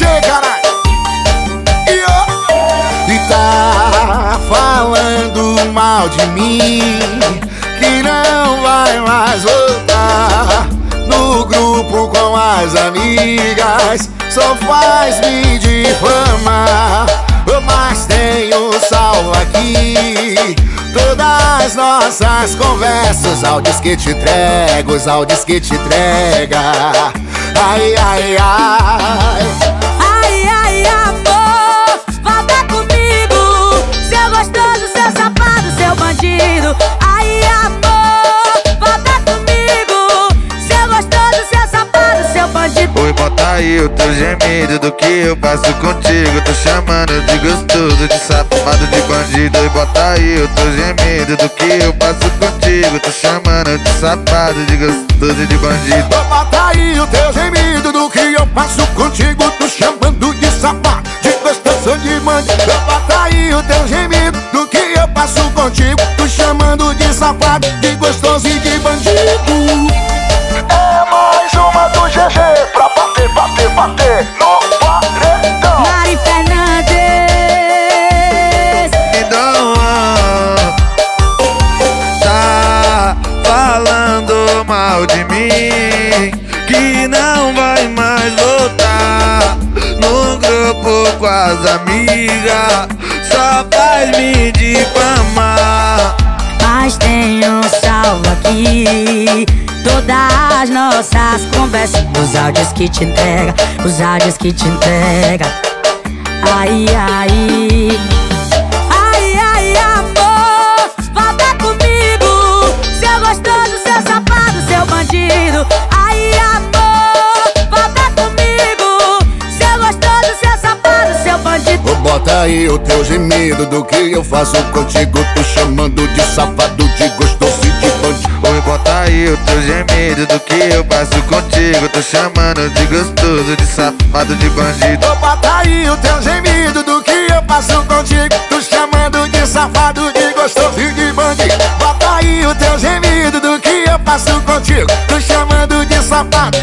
Caralho. E, tá falando mal de mim Que não vai mais voltar No grupo com as amigas. Só faz me difamar Mas tenho salvo aqui. Todas nossas conversas Áudios que te entrego, os áudios que te entrega ai Ai, ai, Oi, bota aí o teu gemido do que eu faço contigo. Tô chamando de gostoso, de safado, de bandido. Oi, bota aí o teu gemido do que eu faço contigo. Tô chamando de safado, de gostoso, de bandido. Bota aí o teu gemido do que eu passo contigo. Tô chamando de safado, de gostoso de bandido. Bota aí o teu gemido do que eu passo contigo. Tô chamando de safado, de gostoso e de bandido mal de mim Que não vai mais voltar. No grupo com as amigas Só faz me difamar. Mas tenho salvo aqui. Todas as nossas conversas Os áudios que te entrega Os áudios que te entrega Bota aí o teu gemido do que eu faço contigo. Tô chamando de safado, de gostoso e de bandido. Oi, bota aí o teu gemido do que eu faço contigo. Tô chamando de gostoso, de safado, de bandido. Ô, Bota aí o teu gemido do que eu faço contigo. Tô chamando de safado, de gostoso e de bandido. Bota aí o teu gemido do que eu faço contigo. Tô chamando de safado,